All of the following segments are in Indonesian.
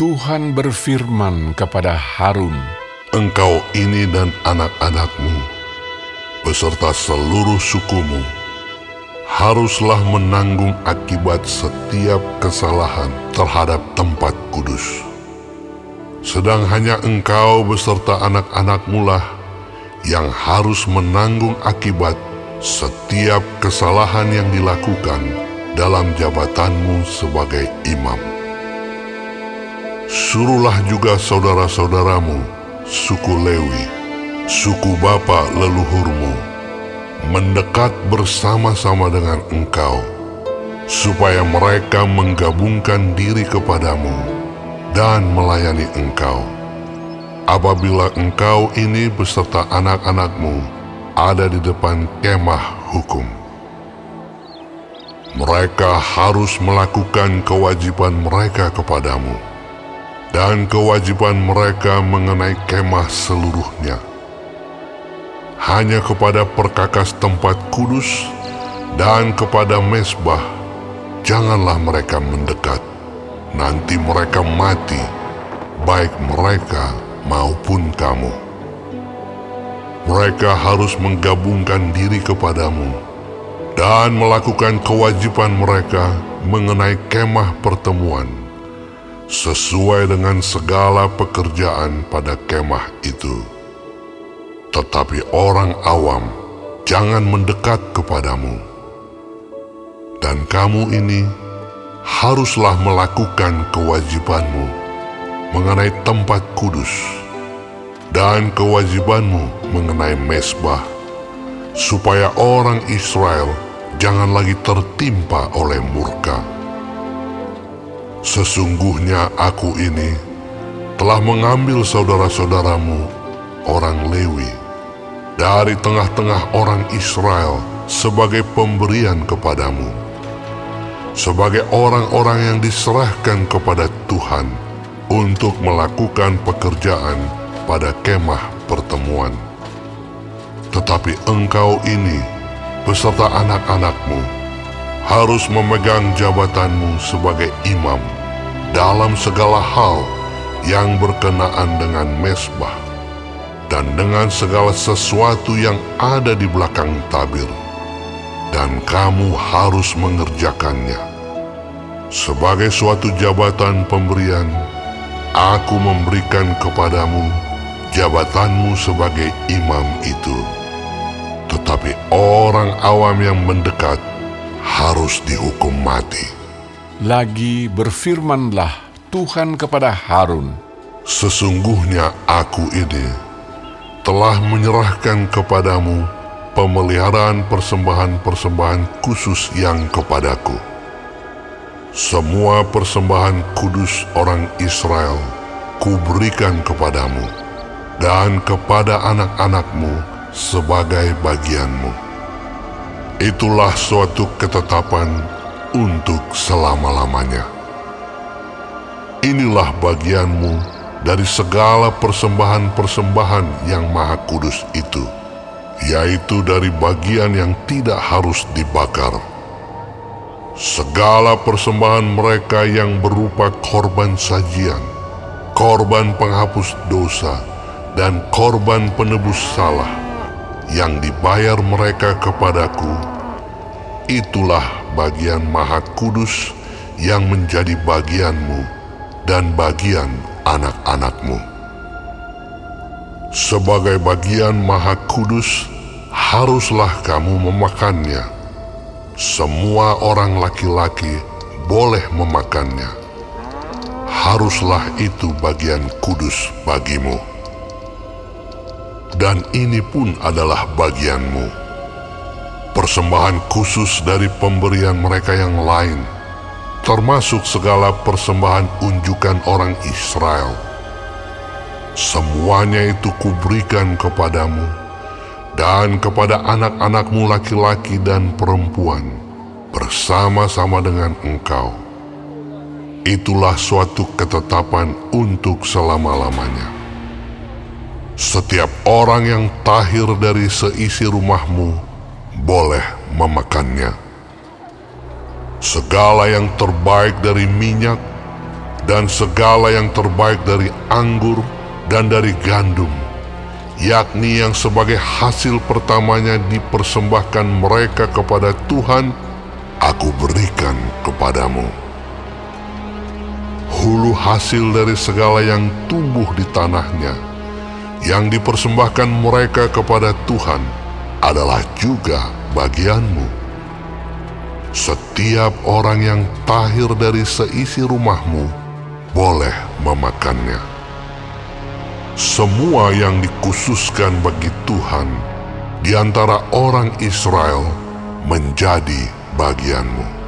Tuhan berfirman kepada Harun, Engkau ini dan anak-anakmu, beserta seluruh sukumu, haruslah menanggung akibat setiap kesalahan terhadap tempat kudus. Sedang hanya engkau beserta anak-anakmu lah yang harus menanggung akibat setiap kesalahan yang dilakukan dalam jabatanmu sebagai imam. Suruhlah juga saudara-saudaramu, suku Lewi, suku bapa leluhurmu, mendekat bersama-sama dengan engkau, supaya mereka menggabungkan diri kepadamu dan melayani engkau. Apabila engkau ini beserta anak-anakmu ada di depan kemah hukum. Mereka harus melakukan kewajiban mereka kepadamu dan kewajiban mereka mengenai kemah seluruhnya. Hanya kepada perkakas tempat kudus dan kepada mesbah, janganlah mereka mendekat. Nanti mereka mati, baik mereka maupun kamu. Mereka harus menggabungkan diri kepadamu dan melakukan kewajiban mereka mengenai kemah pertemuan sesuai dengan segala pekerjaan pada kemah itu. Tetapi orang awam jangan mendekat kepadamu. Dan kamu ini haruslah melakukan kewajibanmu mengenai tempat kudus dan kewajibanmu mengenai mesbah, supaya orang Israel jangan lagi tertimpa oleh murka. Sesungguhnya aku ini telah mengambil saudara-saudaramu, orang Lewi, dari tengah-tengah orang Israel sebagai pemberian kepadamu, sebagai orang-orang yang diserahkan kepada Tuhan untuk melakukan pekerjaan pada kemah pertemuan. Tetapi engkau ini, beserta anak-anakmu, harus memegang jabatanmu sebagai imam dalam segala hal yang berkenaan dengan mesbah dan dengan segala sesuatu yang ada di belakang tabir. Dan kamu harus mengerjakannya. Sebagai suatu jabatan pemberian aku memberikan kepadamu jabatanmu sebagai imam itu. Tetapi orang awam yang mendekat harus dihukum mati. Lagi berfirmanlah Tuhan kepada Harun, Sesungguhnya aku ini telah menyerahkan kepadamu pemeliharaan persembahan-persembahan khusus yang kepadaku. Semua persembahan kudus orang Israel kuberikan kepadamu dan kepada anak-anakmu sebagai bagianmu itulah suatu ketetapan untuk selama-lamanya. Inilah bagianmu dari segala persembahan-persembahan yang maha kudus itu, yaitu dari bagian yang tidak harus dibakar. Segala persembahan mereka yang berupa korban sajian, korban penghapus dosa, dan korban penebus salah, yang dibayar mereka kepadaku itulah bagian maha kudus yang menjadi bagianmu dan bagian anak-anakmu. Sebagai bagian maha kudus, haruslah kamu memakannya. Semua orang laki-laki boleh memakannya. Haruslah itu bagian kudus bagimu. Dan ini pun adalah bagianmu persembahan khusus dari pemberian mereka yang lain, termasuk segala persembahan unjukan orang Israel. Semuanya itu kuberikan kepadamu dan kepada anak-anakmu laki-laki dan perempuan bersama-sama dengan engkau. Itulah suatu ketetapan untuk selama-lamanya. Setiap orang yang tahir dari seisi rumahmu boleh memakannya. Segala yang terbaik dari minyak dan segala yang terbaik dari anggur dan dari gandum, yakni yang sebagai hasil pertamanya dipersembahkan mereka kepada Tuhan, aku berikan kepadamu. Hulu hasil dari segala yang tumbuh di tanahnya, yang dipersembahkan mereka kepada Tuhan, adalah juga bagianmu. Setiap orang yang tahir dari seisi rumahmu boleh memakannya. Semua yang dikhususkan bagi Tuhan di antara orang Israel menjadi bagianmu.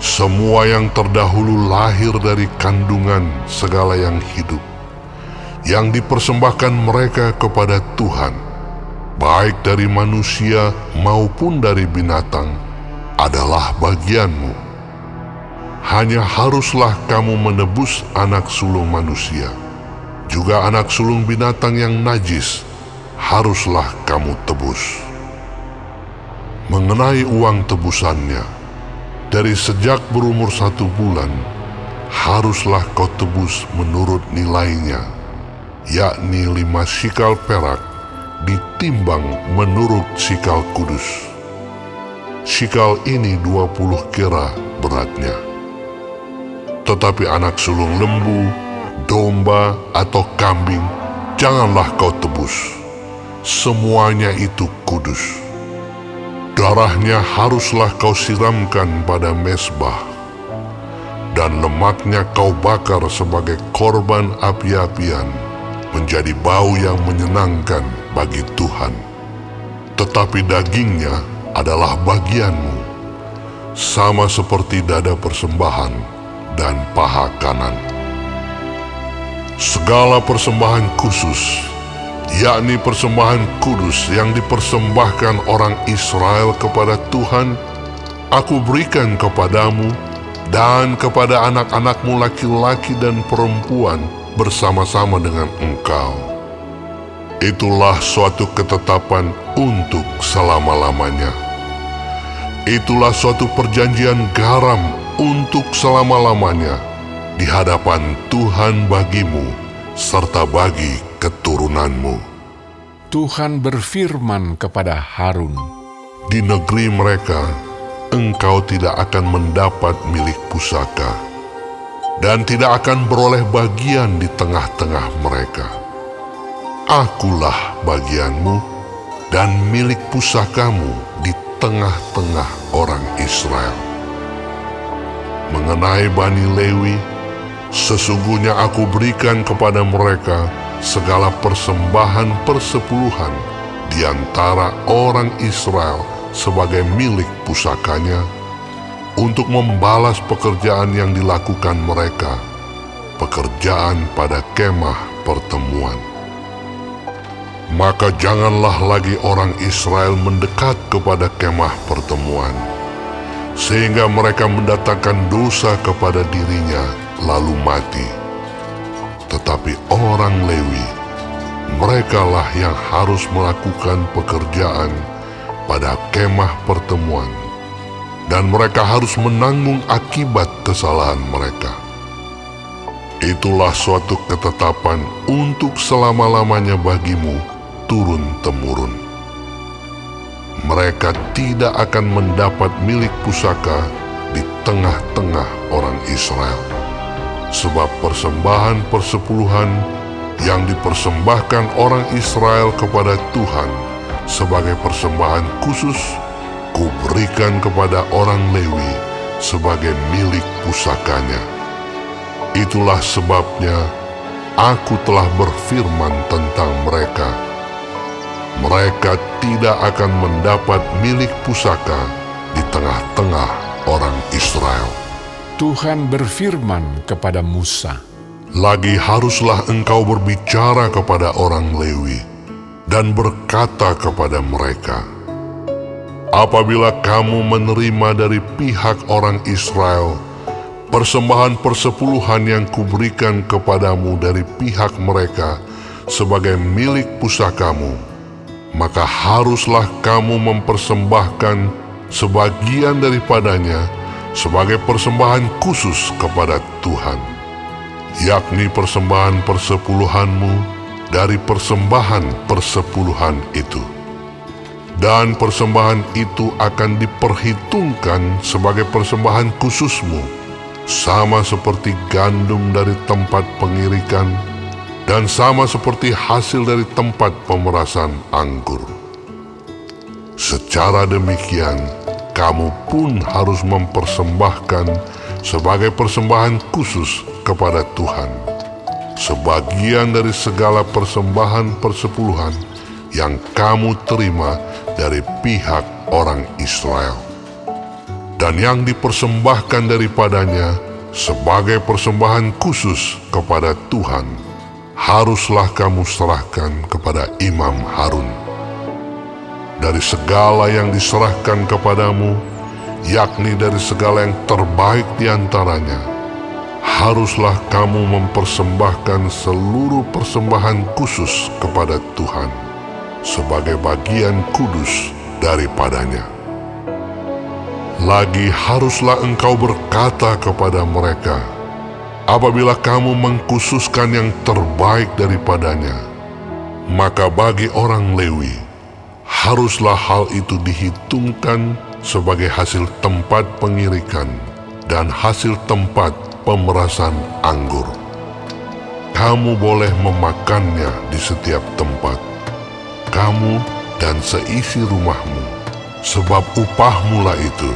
Semua yang terdahulu lahir dari kandungan segala yang hidup, yang dipersembahkan mereka kepada Tuhan, baik dari manusia maupun dari binatang, adalah bagianmu hanya haruslah kamu menebus anak sulung manusia. Juga anak sulung binatang yang najis, haruslah kamu tebus. Mengenai uang tebusannya, dari sejak berumur satu bulan, haruslah kau tebus menurut nilainya, yakni lima sikal perak ditimbang menurut sikal kudus. Sikal ini dua puluh kira beratnya tetapi anak sulung lembu, domba, atau kambing, janganlah kau tebus. Semuanya itu kudus. Darahnya haruslah kau siramkan pada mesbah, dan lemaknya kau bakar sebagai korban api-apian, menjadi bau yang menyenangkan bagi Tuhan. Tetapi dagingnya adalah bagianmu, sama seperti dada persembahan dan paha kanan. Segala persembahan khusus, yakni persembahan kudus yang dipersembahkan orang Israel kepada Tuhan, aku berikan kepadamu dan kepada anak-anakmu laki-laki dan perempuan bersama-sama dengan engkau. Itulah suatu ketetapan untuk selama-lamanya. Itulah suatu perjanjian garam untuk selama-lamanya di hadapan Tuhan bagimu serta bagi keturunanmu. Tuhan berfirman kepada Harun, Di negeri mereka, engkau tidak akan mendapat milik pusaka, dan tidak akan beroleh bagian di tengah-tengah mereka. Akulah bagianmu dan milik pusakamu di tengah-tengah orang Israel mengenai Bani Lewi, sesungguhnya aku berikan kepada mereka segala persembahan persepuluhan di antara orang Israel sebagai milik pusakanya untuk membalas pekerjaan yang dilakukan mereka, pekerjaan pada kemah pertemuan. Maka janganlah lagi orang Israel mendekat kepada kemah pertemuan sehingga mereka mendatangkan dosa kepada dirinya lalu mati. Tetapi orang Lewi, merekalah yang harus melakukan pekerjaan pada kemah pertemuan, dan mereka harus menanggung akibat kesalahan mereka. Itulah suatu ketetapan untuk selama-lamanya bagimu turun-temurun mereka tidak akan mendapat milik pusaka di tengah-tengah orang Israel. Sebab persembahan persepuluhan yang dipersembahkan orang Israel kepada Tuhan sebagai persembahan khusus kuberikan kepada orang Lewi sebagai milik pusakanya. Itulah sebabnya aku telah berfirman tentang mereka mereka tidak akan mendapat milik pusaka di tengah-tengah orang Israel. Tuhan berfirman kepada Musa, Lagi haruslah engkau berbicara kepada orang Lewi dan berkata kepada mereka, Apabila kamu menerima dari pihak orang Israel persembahan persepuluhan yang kuberikan kepadamu dari pihak mereka sebagai milik pusakamu, maka haruslah kamu mempersembahkan sebagian daripadanya sebagai persembahan khusus kepada Tuhan, yakni persembahan persepuluhanmu dari persembahan persepuluhan itu. Dan persembahan itu akan diperhitungkan sebagai persembahan khususmu, sama seperti gandum dari tempat pengirikan dan sama seperti hasil dari tempat pemerasan anggur. Secara demikian, kamu pun harus mempersembahkan sebagai persembahan khusus kepada Tuhan. Sebagian dari segala persembahan persepuluhan yang kamu terima dari pihak orang Israel. Dan yang dipersembahkan daripadanya sebagai persembahan khusus kepada Tuhan, haruslah kamu serahkan kepada Imam Harun dari segala yang diserahkan kepadamu, yakni dari segala yang terbaik di antaranya, haruslah kamu mempersembahkan seluruh persembahan khusus kepada Tuhan sebagai bagian kudus daripadanya. Lagi haruslah engkau berkata kepada mereka, apabila kamu mengkhususkan yang terbaik daripadanya, maka bagi orang Lewi, haruslah hal itu dihitungkan sebagai hasil tempat pengirikan dan hasil tempat pemerasan anggur. Kamu boleh memakannya di setiap tempat, kamu dan seisi rumahmu, sebab upahmu lah itu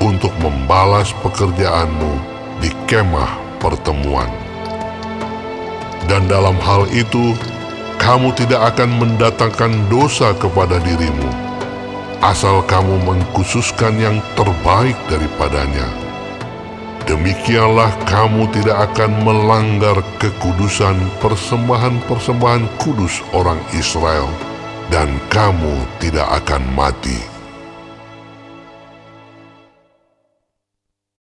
untuk membalas pekerjaanmu di kemah pertemuan. Dan dalam hal itu, kamu tidak akan mendatangkan dosa kepada dirimu, asal kamu mengkhususkan yang terbaik daripadanya. Demikianlah kamu tidak akan melanggar kekudusan persembahan-persembahan kudus orang Israel, dan kamu tidak akan mati.